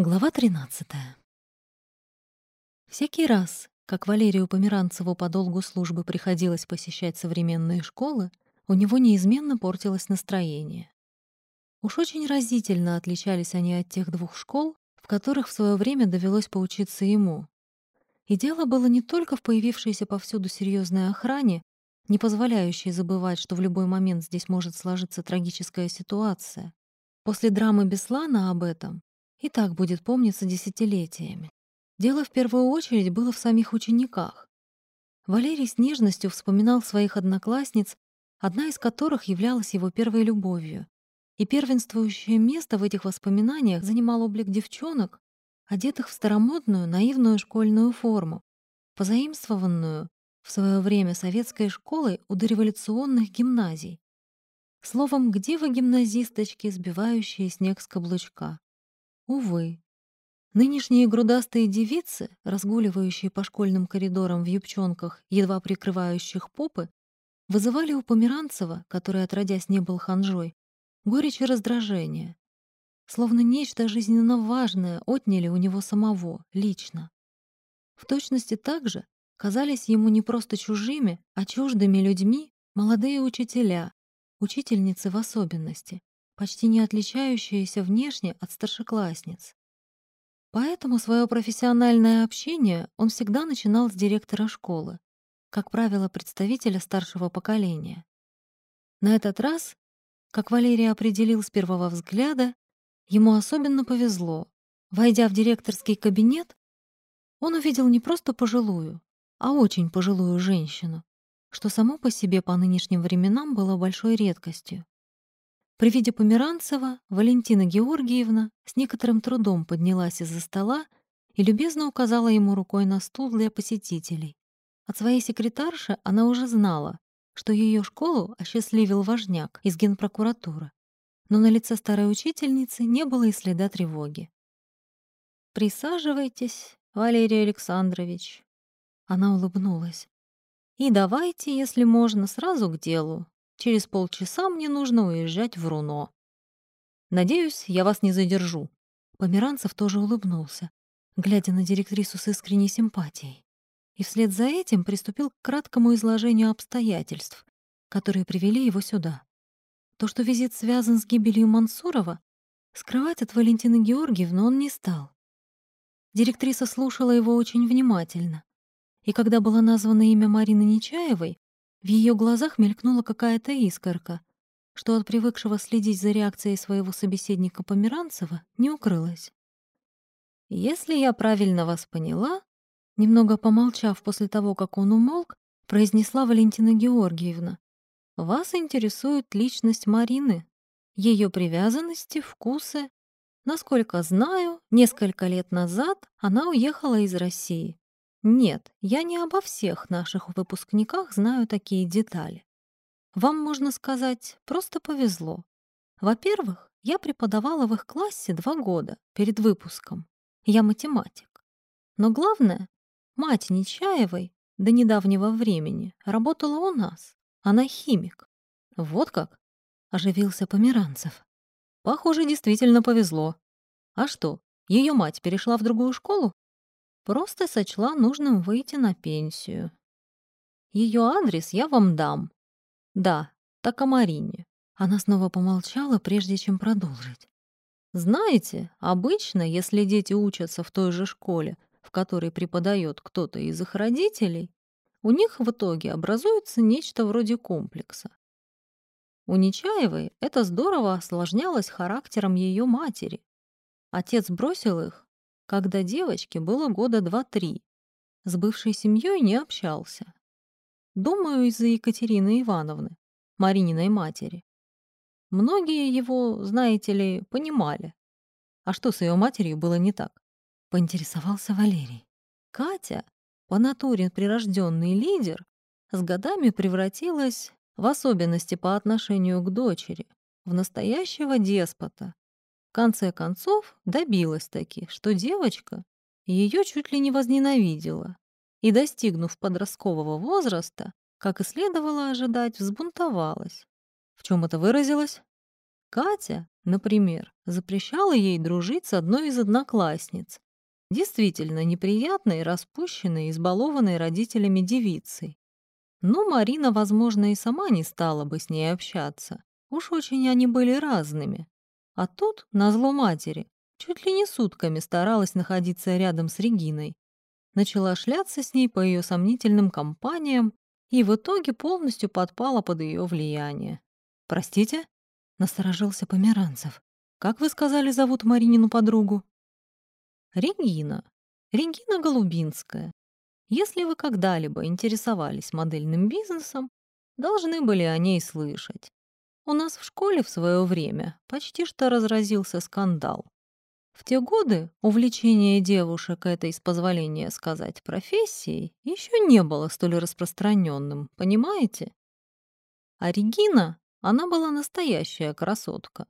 Глава 13. Всякий раз, как Валерию Померанцеву по долгу службы приходилось посещать современные школы, у него неизменно портилось настроение. Уж очень разительно отличались они от тех двух школ, в которых в свое время довелось поучиться ему. И дело было не только в появившейся повсюду серьезной охране, не позволяющей забывать, что в любой момент здесь может сложиться трагическая ситуация. После драмы Беслана об этом и так будет помниться десятилетиями. Дело в первую очередь было в самих учениках. Валерий с нежностью вспоминал своих одноклассниц, одна из которых являлась его первой любовью. И первенствующее место в этих воспоминаниях занимал облик девчонок, одетых в старомодную, наивную школьную форму, позаимствованную в свое время советской школой у дореволюционных гимназий. Словом, где вы, гимназисточки, сбивающие снег с каблучка? Увы. Нынешние грудастые девицы, разгуливающие по школьным коридорам в юбчонках, едва прикрывающих попы, вызывали у Померанцева, который отродясь не был ханжой, горечь и раздражение. Словно нечто жизненно важное отняли у него самого, лично. В точности так же казались ему не просто чужими, а чуждыми людьми молодые учителя, учительницы в особенности, почти не отличающиеся внешне от старшеклассниц. Поэтому свое профессиональное общение он всегда начинал с директора школы, как правило, представителя старшего поколения. На этот раз, как Валерий определил с первого взгляда, ему особенно повезло. Войдя в директорский кабинет, он увидел не просто пожилую, а очень пожилую женщину, что само по себе по нынешним временам было большой редкостью. При виде Померанцева Валентина Георгиевна с некоторым трудом поднялась из-за стола и любезно указала ему рукой на стул для посетителей. От своей секретарши она уже знала, что ее школу осчастливил важняк из генпрокуратуры, но на лице старой учительницы не было и следа тревоги. «Присаживайтесь, Валерий Александрович». Она улыбнулась. «И давайте, если можно, сразу к делу. Через полчаса мне нужно уезжать в Руно. Надеюсь, я вас не задержу». Померанцев тоже улыбнулся, глядя на директрису с искренней симпатией. И вслед за этим приступил к краткому изложению обстоятельств, которые привели его сюда. То, что визит связан с гибелью Мансурова, скрывать от Валентины Георгиевны он не стал. Директриса слушала его очень внимательно. И когда было названо имя Марины Нечаевой, в ее глазах мелькнула какая-то искорка, что от привыкшего следить за реакцией своего собеседника Померанцева не укрылась. «Если я правильно вас поняла», немного помолчав после того, как он умолк, произнесла Валентина Георгиевна, «вас интересует личность Марины, ее привязанности, вкусы. Насколько знаю, несколько лет назад она уехала из России. Нет, я не обо всех наших выпускниках знаю такие детали. Вам, можно сказать, просто повезло. Во-первых, я преподавала в их классе два года перед выпуском. Я математик. Но главное, мать Нечаевой до недавнего времени работала у нас. Она химик. Вот как? Оживился Померанцев. Похоже, действительно повезло. А что, ее мать перешла в другую школу? Просто сочла нужным выйти на пенсию. Ее адрес я вам дам. Да, так о Марине. Она снова помолчала, прежде чем продолжить. Знаете, обычно, если дети учатся в той же школе, в которой преподает кто-то из их родителей, у них в итоге образуется нечто вроде комплекса. У Нечаевой это здорово осложнялось характером ее матери. Отец бросил их, когда девочке было года два-три. С бывшей семьей не общался. Думаю, из-за Екатерины Ивановны, Марининой матери. Многие его, знаете ли, понимали. А что с ее матерью было не так? Поинтересовался Валерий. Катя, по натуре прирожденный лидер, с годами превратилась, в особенности по отношению к дочери, в настоящего деспота, конце концов добилась таки, что девочка ее чуть ли не возненавидела и, достигнув подросткового возраста, как и следовало ожидать, взбунтовалась. В чем это выразилось? Катя Например, запрещала ей дружить с одной из одноклассниц, действительно неприятной, распущенной, избалованной родителями девицей. Но Марина, возможно, и сама не стала бы с ней общаться. Уж очень они были разными. А тут, назло матери, чуть ли не сутками старалась находиться рядом с Региной. Начала шляться с ней по ее сомнительным компаниям и в итоге полностью подпала под ее влияние. «Простите?» — насторожился Померанцев. «Как вы сказали, зовут Маринину подругу?» «Регина. Регина Голубинская. Если вы когда-либо интересовались модельным бизнесом, должны были о ней слышать. У нас в школе в свое время почти что разразился скандал. В те годы увлечение девушек этой, с позволения сказать, профессией еще не было столь распространенным, понимаете? А Регина, она была настоящая красотка.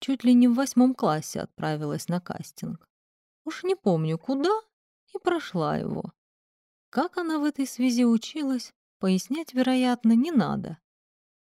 Чуть ли не в восьмом классе отправилась на кастинг. Уж не помню куда, и прошла его. Как она в этой связи училась, пояснять, вероятно, не надо.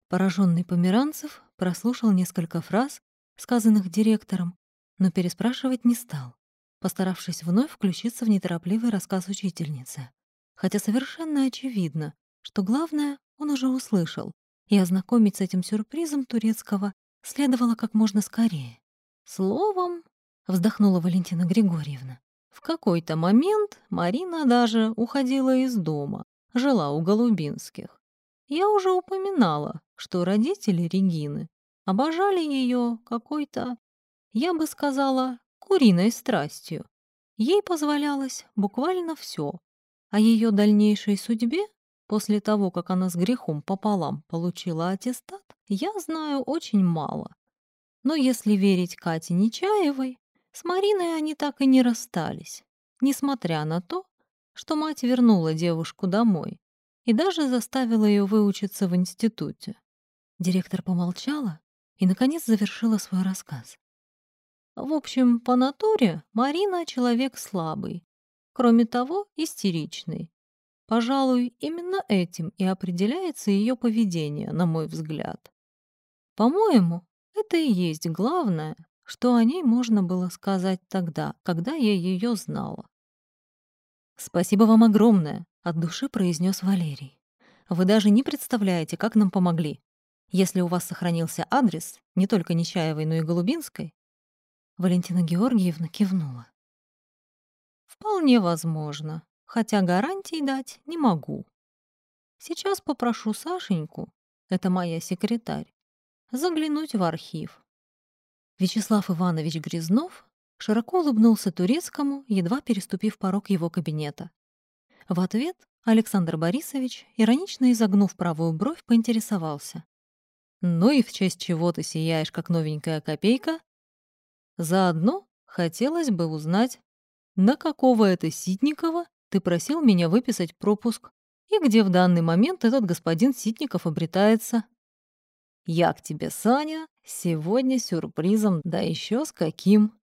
Пораженный Померанцев прослушал несколько фраз, сказанных директором, но переспрашивать не стал, постаравшись вновь включиться в неторопливый рассказ учительницы. Хотя совершенно очевидно, что главное он уже услышал, и ознакомить с этим сюрпризом турецкого следовало как можно скорее. Словом, вздохнула Валентина Григорьевна, в какой-то момент Марина даже уходила из дома, жила у Голубинских. Я уже упоминала, что родители Регины обожали ее какой-то, я бы сказала, куриной страстью. Ей позволялось буквально все. О ее дальнейшей судьбе, после того, как она с грехом пополам получила аттестат, я знаю очень мало. Но если верить Кате Нечаевой, с Мариной они так и не расстались, несмотря на то, что мать вернула девушку домой и даже заставила ее выучиться в институте. Директор помолчала и, наконец, завершила свой рассказ. В общем, по натуре Марина человек слабый, кроме того, истеричный. Пожалуй, именно этим и определяется ее поведение, на мой взгляд. По-моему, это и есть главное, что о ней можно было сказать тогда, когда я ее знала. «Спасибо вам огромное», — от души произнес Валерий. «Вы даже не представляете, как нам помогли. Если у вас сохранился адрес, не только Нечаевой, но и Голубинской...» Валентина Георгиевна кивнула. «Вполне возможно, хотя гарантий дать не могу. Сейчас попрошу Сашеньку, это моя секретарь, заглянуть в архив. Вячеслав Иванович Грязнов широко улыбнулся турецкому, едва переступив порог его кабинета. В ответ Александр Борисович, иронично изогнув правую бровь, поинтересовался. «Ну и в честь чего ты сияешь, как новенькая копейка?» «Заодно хотелось бы узнать, на какого это Ситникова ты просил меня выписать пропуск и где в данный момент этот господин Ситников обретается?» «Я к тебе, Саня, сегодня сюрпризом, да еще с каким!»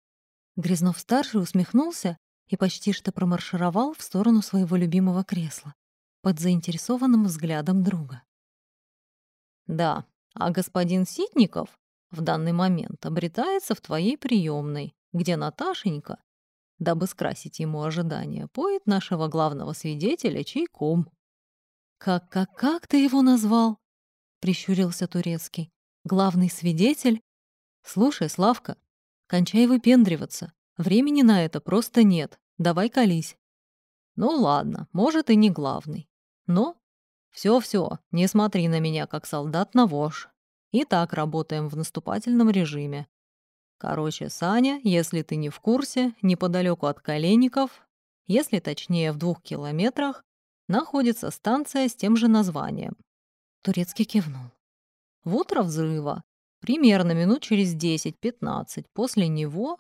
Грязнов-старший усмехнулся и почти что промаршировал в сторону своего любимого кресла под заинтересованным взглядом друга. «Да, а господин Ситников в данный момент обретается в твоей приемной, где Наташенька, дабы скрасить ему ожидания, поет нашего главного свидетеля чайком». «Как-как-как ты его назвал?» прищурился Турецкий. Главный свидетель? Слушай, Славка, кончай выпендриваться. Времени на это просто нет. Давай колись. Ну ладно, может и не главный. Но все-все, не смотри на меня, как солдат на вож. И так работаем в наступательном режиме. Короче, Саня, если ты не в курсе, неподалеку от Коленников, если точнее в двух километрах, находится станция с тем же названием. Турецкий кивнул. В утро взрыва, примерно минут через 10-15 после него,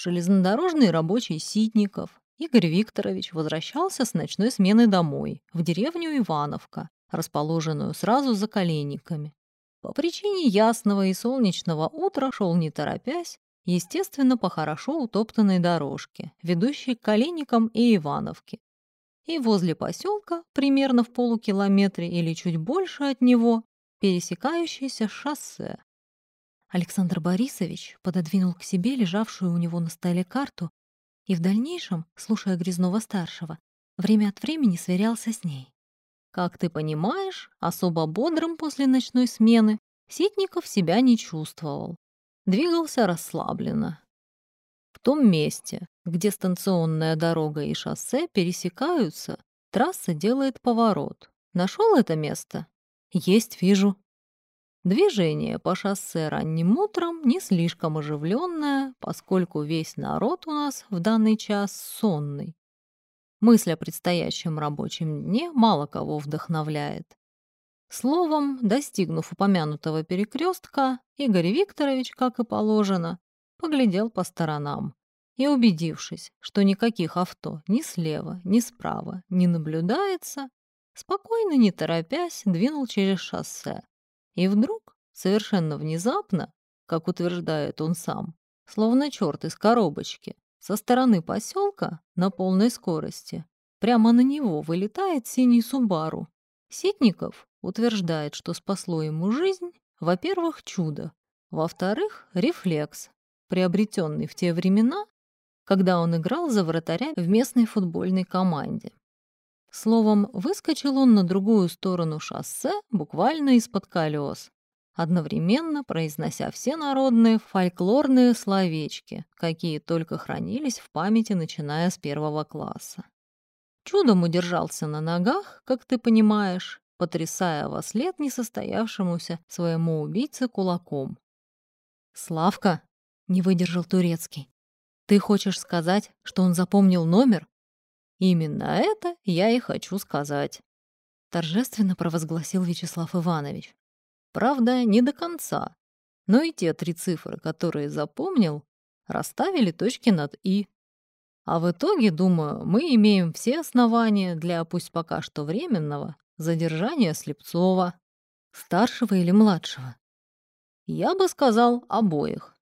железнодорожный рабочий Ситников Игорь Викторович возвращался с ночной смены домой, в деревню Ивановка, расположенную сразу за коленниками. По причине ясного и солнечного утра шел не торопясь, естественно, по хорошо утоптанной дорожке, ведущей к Коленникам и Ивановке, и возле поселка, примерно в полукилометре или чуть больше от него, пересекающееся шоссе. Александр Борисович пододвинул к себе лежавшую у него на столе карту и в дальнейшем, слушая Грязнова-старшего, время от времени сверялся с ней. Как ты понимаешь, особо бодрым после ночной смены Ситников себя не чувствовал. Двигался расслабленно. В том месте, где станционная дорога и шоссе пересекаются, трасса делает поворот. Нашел это место? Есть, вижу. Движение по шоссе ранним утром не слишком оживленное, поскольку весь народ у нас в данный час сонный. Мысль о предстоящем рабочем дне мало кого вдохновляет. Словом, достигнув упомянутого перекрестка, Игорь Викторович, как и положено, поглядел по сторонам и, убедившись, что никаких авто ни слева, ни справа не наблюдается, спокойно, не торопясь, двинул через шоссе. И вдруг, совершенно внезапно, как утверждает он сам, словно черт из коробочки, со стороны поселка на полной скорости прямо на него вылетает синий Субару. Ситников утверждает, что спасло ему жизнь, во-первых, чудо, во-вторых, рефлекс, приобретенный в те времена, когда он играл за вратаря в местной футбольной команде. Словом, выскочил он на другую сторону шоссе буквально из-под колес, одновременно произнося все народные фольклорные словечки, какие только хранились в памяти, начиная с первого класса. Чудом удержался на ногах, как ты понимаешь, потрясая во след несостоявшемуся своему убийце кулаком. «Славка!» — не выдержал Турецкий. «Ты хочешь сказать, что он запомнил номер?» «Именно это я и хочу сказать», — торжественно провозгласил Вячеслав Иванович. Правда, не до конца. Но и те три цифры, которые запомнил, расставили точки над «и». А в итоге, думаю, мы имеем все основания для, пусть пока что временного, задержания Слепцова. Старшего или младшего? Я бы сказал, обоих.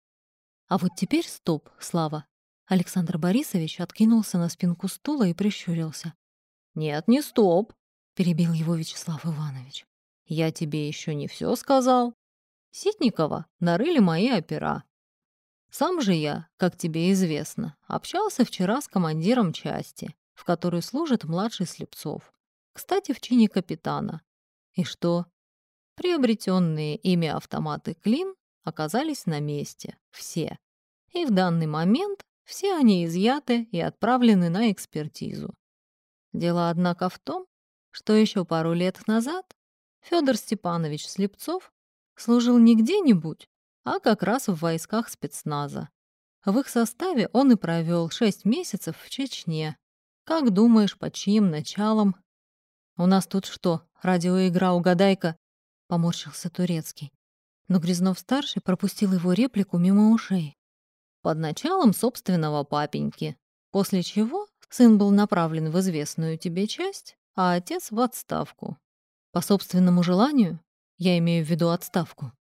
А вот теперь стоп, Слава. Александр Борисович откинулся на спинку стула и прищурился. «Нет, не стоп», — перебил его Вячеслав Иванович. Я тебе еще не все сказал. Ситникова нарыли мои опера. Сам же я, как тебе известно, общался вчера с командиром части, в которой служит младший Слепцов. Кстати, в чине капитана. И что? Приобретенные ими автоматы «Клин» оказались на месте. Все. И в данный момент все они изъяты и отправлены на экспертизу. Дело, однако, в том, что еще пару лет назад Федор Степанович Слепцов служил не где-нибудь, а как раз в войсках спецназа. В их составе он и провел шесть месяцев в Чечне. Как думаешь, под чьим началом? У нас тут что, радиоигра «Угадайка»? Поморщился Турецкий. Но Грязнов-старший пропустил его реплику мимо ушей. Под началом собственного папеньки. После чего сын был направлен в известную тебе часть, а отец в отставку. По собственному желанию? Я имею в виду отставку.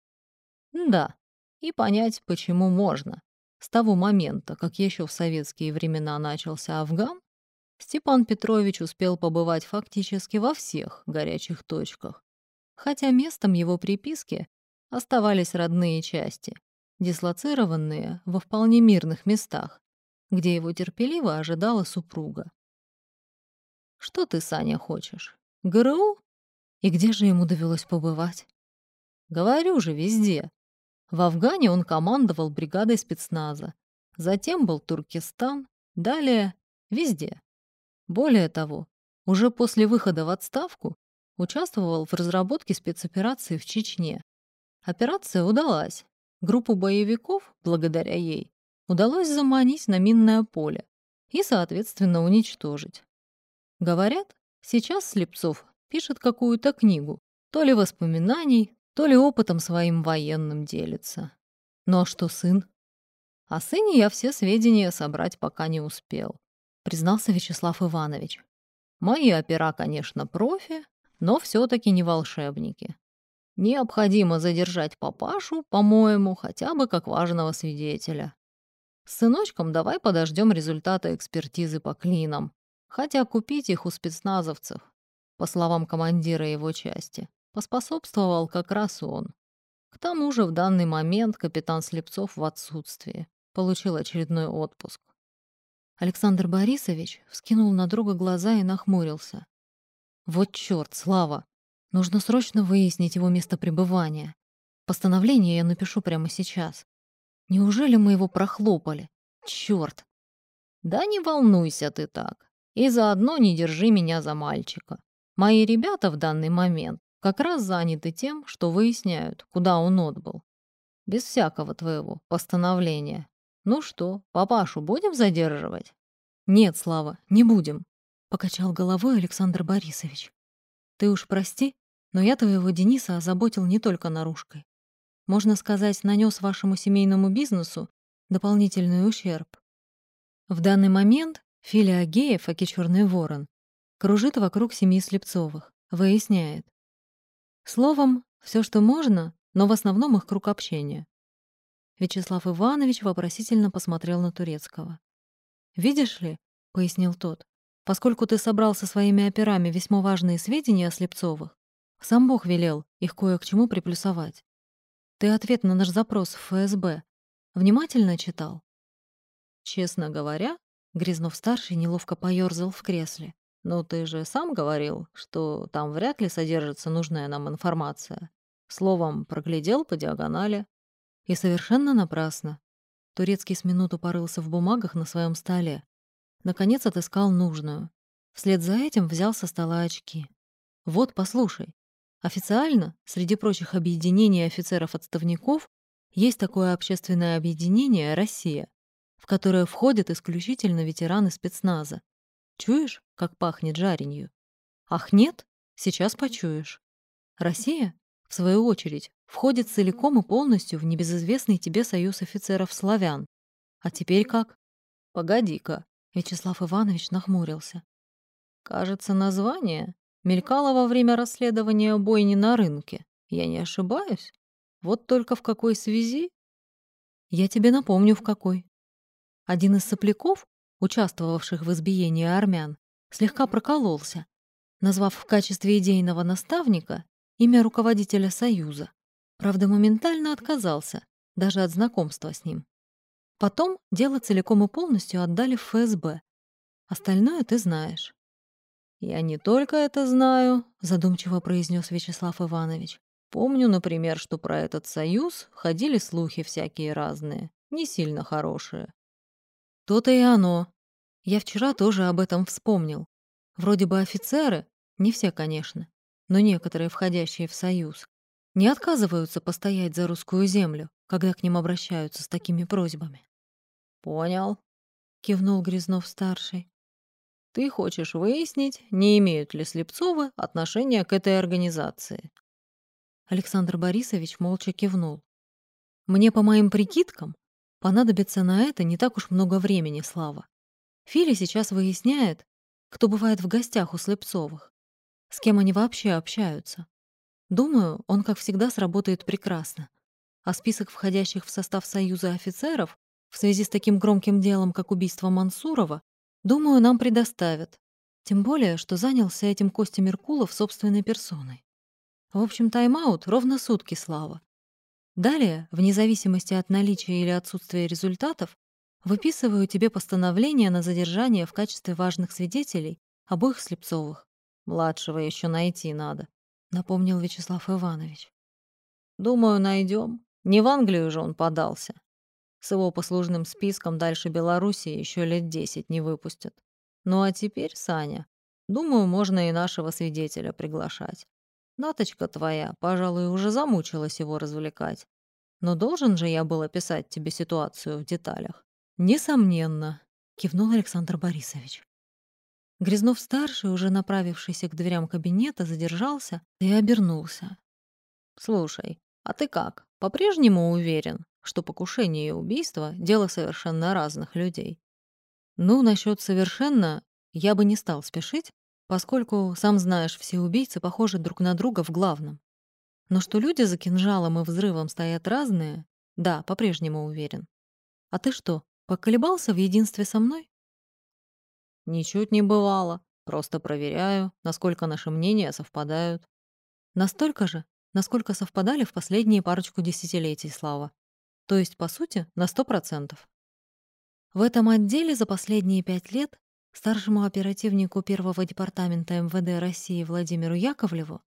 Да, и понять, почему можно. С того момента, как еще в советские времена начался Афган, Степан Петрович успел побывать фактически во всех горячих точках, хотя местом его приписки оставались родные части, дислоцированные во вполне мирных местах, где его терпеливо ожидала супруга. «Что ты, Саня, хочешь? ГРУ и где же ему довелось побывать? Говорю же, везде. В Афгане он командовал бригадой спецназа. Затем был Туркестан. Далее везде. Более того, уже после выхода в отставку участвовал в разработке спецоперации в Чечне. Операция удалась. Группу боевиков, благодаря ей, удалось заманить на минное поле и, соответственно, уничтожить. Говорят, сейчас Слепцов пишет какую-то книгу, то ли воспоминаний, то ли опытом своим военным делится. Ну а что сын? О сыне я все сведения собрать пока не успел, признался Вячеслав Иванович. Мои опера, конечно, профи, но все-таки не волшебники. Необходимо задержать папашу, по-моему, хотя бы как важного свидетеля. С сыночком давай подождем результата экспертизы по клинам, хотя купить их у спецназовцев по словам командира его части, поспособствовал как раз он. К тому же в данный момент капитан Слепцов в отсутствии. Получил очередной отпуск. Александр Борисович вскинул на друга глаза и нахмурился. «Вот чёрт, Слава! Нужно срочно выяснить его место пребывания. Постановление я напишу прямо сейчас. Неужели мы его прохлопали? Чёрт!» «Да не волнуйся ты так. И заодно не держи меня за мальчика. Мои ребята в данный момент как раз заняты тем, что выясняют, куда он отбыл. Без всякого твоего постановления. Ну что, папашу будем задерживать? Нет, Слава, не будем, покачал головой Александр Борисович. Ты уж прости, но я твоего Дениса озаботил не только наружкой. Можно сказать, нанес вашему семейному бизнесу дополнительный ущерб. В данный момент Филя Агеев, аки черный ворон, кружит вокруг семьи Слепцовых, выясняет. Словом, все, что можно, но в основном их круг общения. Вячеслав Иванович вопросительно посмотрел на Турецкого. «Видишь ли», — пояснил тот, «поскольку ты собрал со своими операми весьма важные сведения о Слепцовых, сам Бог велел их кое к чему приплюсовать. Ты ответ на наш запрос в ФСБ внимательно читал?» «Честно говоря», — Грязнов-старший неловко поёрзал в кресле, «ну ты же сам говорил, что там вряд ли содержится нужная нам информация. Словом, проглядел по диагонали. И совершенно напрасно. Турецкий с минуту порылся в бумагах на своем столе. Наконец отыскал нужную. Вслед за этим взял со стола очки. «Вот, послушай. Официально, среди прочих объединений офицеров-отставников, есть такое общественное объединение «Россия», в которое входят исключительно ветераны спецназа. Чуешь, как пахнет жаренью? Ах, нет? Сейчас почуешь. Россия, в свою очередь, входит целиком и полностью в небезызвестный тебе союз офицеров-славян. А теперь как? Погоди-ка, Вячеслав Иванович нахмурился. Кажется, название мелькало во время расследования бойни на рынке. Я не ошибаюсь? Вот только в какой связи? Я тебе напомню, в какой. Один из сопляков, участвовавших в избиении армян, слегка прокололся, назвав в качестве идейного наставника имя руководителя Союза. Правда, моментально отказался, даже от знакомства с ним. Потом дело целиком и полностью отдали в ФСБ. Остальное ты знаешь. «Я не только это знаю», — задумчиво произнес Вячеслав Иванович. «Помню, например, что про этот союз ходили слухи всякие разные, не сильно хорошие». «То-то и оно. Я вчера тоже об этом вспомнил. Вроде бы офицеры, не все, конечно, но некоторые, входящие в Союз, не отказываются постоять за русскую землю, когда к ним обращаются с такими просьбами. «Понял», — кивнул Грязнов-старший. «Ты хочешь выяснить, не имеют ли Слепцовы отношения к этой организации?» Александр Борисович молча кивнул. «Мне, по моим прикидкам, понадобится на это не так уж много времени, Слава. Филя сейчас выясняет, кто бывает в гостях у Слепцовых. С кем они вообще общаются? Думаю, он, как всегда, сработает прекрасно. А список входящих в состав Союза офицеров в связи с таким громким делом, как убийство Мансурова, думаю, нам предоставят. Тем более, что занялся этим Костя Меркулов собственной персоной. В общем, тайм-аут ровно сутки, Слава. Далее, вне зависимости от наличия или отсутствия результатов, выписываю тебе постановление на задержание в качестве важных свидетелей обоих Слепцовых. Младшего еще найти надо, напомнил Вячеслав Иванович. Думаю, найдем. Не в Англию же он подался. С его послужным списком дальше Беларуси еще лет десять не выпустят. Ну а теперь, Саня, думаю, можно и нашего свидетеля приглашать. Наточка твоя, пожалуй, уже замучилась его развлекать. Но должен же я был описать тебе ситуацию в деталях. Несомненно, кивнул Александр Борисович. Грязнов-старший, уже направившийся к дверям кабинета, задержался и обернулся. «Слушай, а ты как, по-прежнему уверен, что покушение и убийство — дело совершенно разных людей?» «Ну, насчет совершенно я бы не стал спешить, поскольку, сам знаешь, все убийцы похожи друг на друга в главном. Но что люди за кинжалом и взрывом стоят разные, да, по-прежнему уверен. А ты что, поколебался в единстве со мной?» Ничуть не бывало. Просто проверяю, насколько наши мнения совпадают. Настолько же, насколько совпадали в последние парочку десятилетий, Слава. То есть, по сути, на сто процентов. В этом отделе за последние пять лет старшему оперативнику первого департамента МВД России Владимиру Яковлеву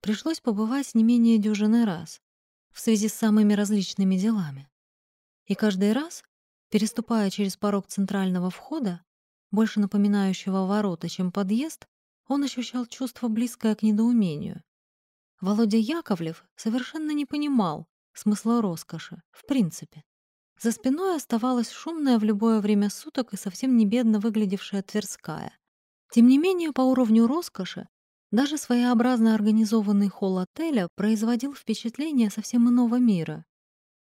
пришлось побывать не менее дюжины раз в связи с самыми различными делами. И каждый раз, переступая через порог центрального входа, больше напоминающего ворота, чем подъезд, он ощущал чувство, близкое к недоумению. Володя Яковлев совершенно не понимал смысла роскоши, в принципе. За спиной оставалась шумная в любое время суток и совсем не бедно выглядевшая Тверская. Тем не менее, по уровню роскоши даже своеобразно организованный холл отеля производил впечатление совсем иного мира.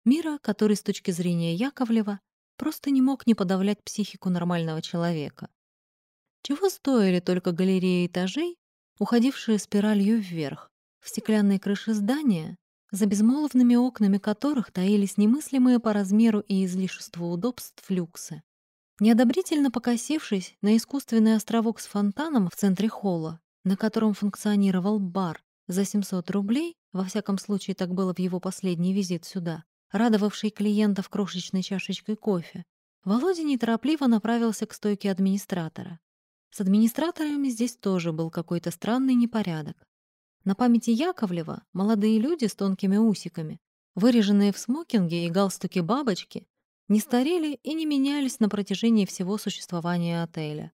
Мира, который с точки зрения Яковлева просто не мог не подавлять психику нормального человека. Чего стоили только галереи этажей, уходившие спиралью вверх, в стеклянной крыше здания, за безмолвными окнами которых таились немыслимые по размеру и излишеству удобств люксы. Неодобрительно покосившись на искусственный островок с фонтаном в центре холла, на котором функционировал бар за 700 рублей, во всяком случае так было в его последний визит сюда, радовавший клиентов крошечной чашечкой кофе, Володя неторопливо направился к стойке администратора. С администраторами здесь тоже был какой-то странный непорядок. На памяти Яковлева молодые люди с тонкими усиками, выреженные в смокинге и галстуке бабочки, не старели и не менялись на протяжении всего существования отеля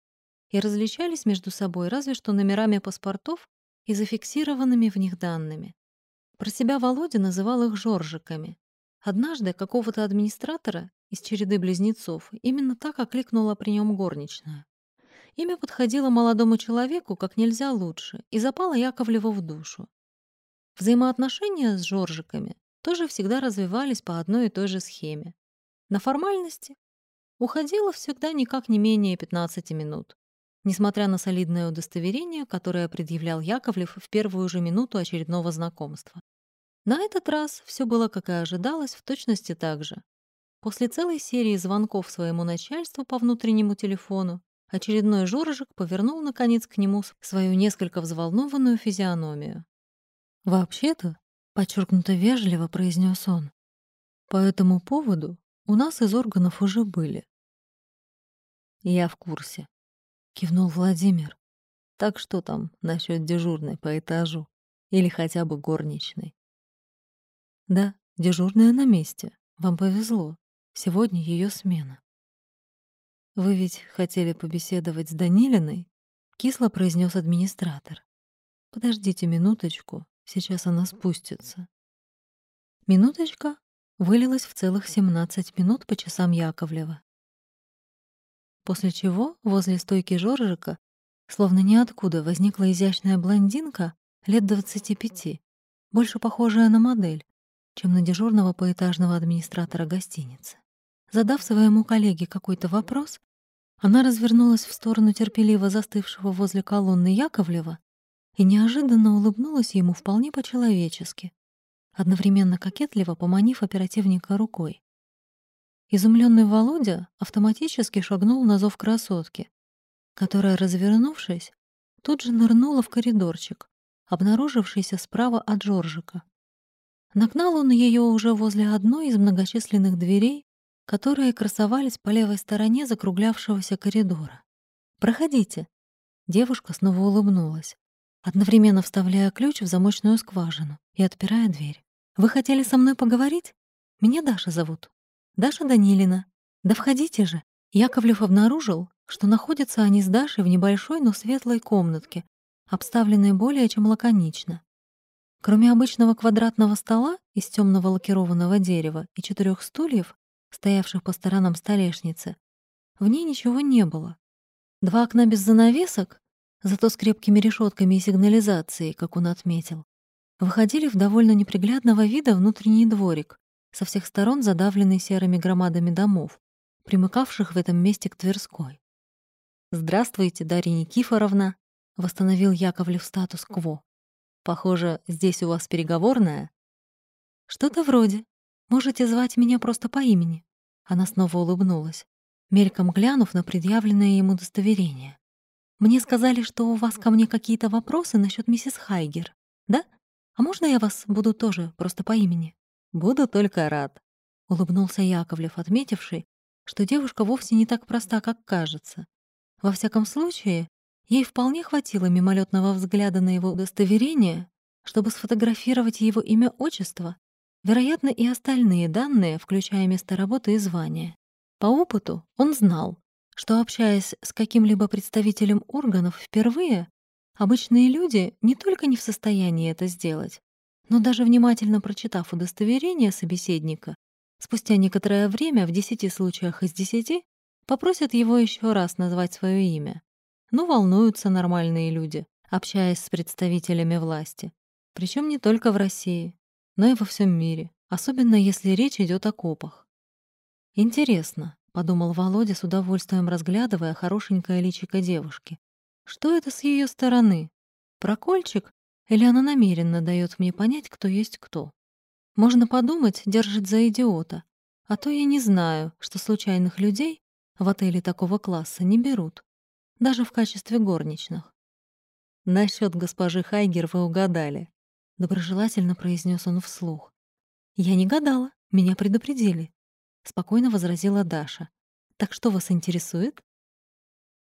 и различались между собой разве что номерами паспортов и зафиксированными в них данными. Про себя Володя называл их «жоржиками». Однажды какого-то администратора из череды близнецов именно так окликнула при нем горничная. Имя подходило молодому человеку как нельзя лучше и запало Яковлеву в душу. Взаимоотношения с Жоржиками тоже всегда развивались по одной и той же схеме. На формальности уходило всегда никак не менее 15 минут несмотря на солидное удостоверение, которое предъявлял Яковлев в первую же минуту очередного знакомства. На этот раз все было, как и ожидалось, в точности так же. После целой серии звонков своему начальству по внутреннему телефону, очередной Жоржик повернул, наконец, к нему свою несколько взволнованную физиономию. «Вообще-то», — подчеркнуто вежливо произнес он, «по этому поводу у нас из органов уже были». «Я в курсе», кивнул Владимир. Так что там насчет дежурной по этажу или хотя бы горничной? Да, дежурная на месте. Вам повезло. Сегодня ее смена. Вы ведь хотели побеседовать с Данилиной? Кисло произнес администратор. Подождите минуточку, сейчас она спустится. Минуточка вылилась в целых 17 минут по часам Яковлева после чего возле стойки Жоржика, словно ниоткуда, возникла изящная блондинка лет 25, больше похожая на модель, чем на дежурного поэтажного администратора гостиницы. Задав своему коллеге какой-то вопрос, она развернулась в сторону терпеливо застывшего возле колонны Яковлева и неожиданно улыбнулась ему вполне по-человечески, одновременно кокетливо поманив оперативника рукой. Изумленный Володя автоматически шагнул на зов красотки, которая, развернувшись, тут же нырнула в коридорчик, обнаружившийся справа от Жоржика. Нагнал он ее уже возле одной из многочисленных дверей, которые красовались по левой стороне закруглявшегося коридора. «Проходите». Девушка снова улыбнулась, одновременно вставляя ключ в замочную скважину и отпирая дверь. «Вы хотели со мной поговорить? Меня Даша зовут». Даша Данилина. Да входите же. Яковлев обнаружил, что находятся они с Дашей в небольшой, но светлой комнатке, обставленной более чем лаконично. Кроме обычного квадратного стола из темного лакированного дерева и четырех стульев, стоявших по сторонам столешницы, в ней ничего не было. Два окна без занавесок, зато с крепкими решетками и сигнализацией, как он отметил, выходили в довольно неприглядного вида внутренний дворик, со всех сторон задавленный серыми громадами домов, примыкавших в этом месте к Тверской. «Здравствуйте, Дарья Никифоровна!» — восстановил Яковлев статус-кво. «Похоже, здесь у вас переговорная?» «Что-то вроде. Можете звать меня просто по имени». Она снова улыбнулась, мельком глянув на предъявленное ему удостоверение. «Мне сказали, что у вас ко мне какие-то вопросы насчет миссис Хайгер, да? «А можно я вас буду тоже просто по имени?» «Буду только рад», — улыбнулся Яковлев, отметивший, что девушка вовсе не так проста, как кажется. Во всяком случае, ей вполне хватило мимолетного взгляда на его удостоверение, чтобы сфотографировать его имя-отчество, вероятно, и остальные данные, включая место работы и звание. По опыту он знал, что, общаясь с каким-либо представителем органов впервые, обычные люди не только не в состоянии это сделать, но даже внимательно прочитав удостоверение собеседника, спустя некоторое время, в десяти случаях из десяти, попросят его еще раз назвать свое имя. Ну, волнуются нормальные люди, общаясь с представителями власти. Причем не только в России, но и во всем мире, особенно если речь идет о копах. «Интересно», — подумал Володя с удовольствием разглядывая хорошенькое личико девушки. «Что это с ее стороны? Прокольчик? Или она намеренно дает мне понять, кто есть кто? Можно подумать, держит за идиота. А то я не знаю, что случайных людей в отеле такого класса не берут. Даже в качестве горничных. Насчет госпожи Хайгер вы угадали. Доброжелательно произнес он вслух. «Я не гадала, меня предупредили», — спокойно возразила Даша. «Так что вас интересует?»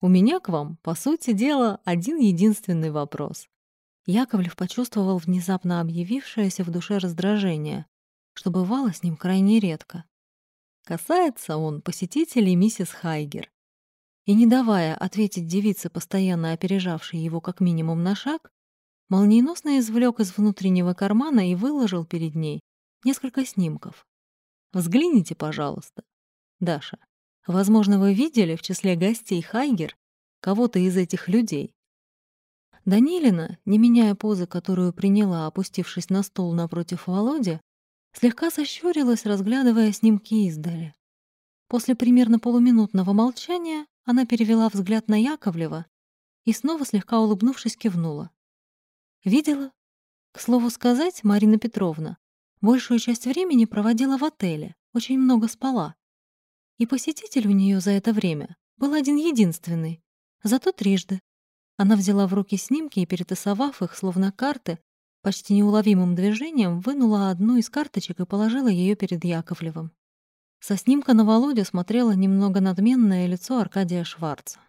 «У меня к вам, по сути дела, один единственный вопрос». Яковлев почувствовал внезапно объявившееся в душе раздражение, что бывало с ним крайне редко. Касается он посетителей миссис Хайгер. И не давая ответить девице, постоянно опережавшей его как минимум на шаг, молниеносно извлек из внутреннего кармана и выложил перед ней несколько снимков. «Взгляните, пожалуйста. Даша, возможно, вы видели в числе гостей Хайгер кого-то из этих людей?» Данилина, не меняя позы, которую приняла, опустившись на стол напротив Володи, слегка сощурилась, разглядывая снимки издали. После примерно полуминутного молчания она перевела взгляд на Яковлева и снова слегка улыбнувшись кивнула. Видела? К слову сказать, Марина Петровна большую часть времени проводила в отеле, очень много спала. И посетитель у нее за это время был один единственный, зато трижды. Она взяла в руки снимки и, перетасовав их, словно карты, почти неуловимым движением вынула одну из карточек и положила ее перед Яковлевым. Со снимка на Володю смотрело немного надменное лицо Аркадия Шварца.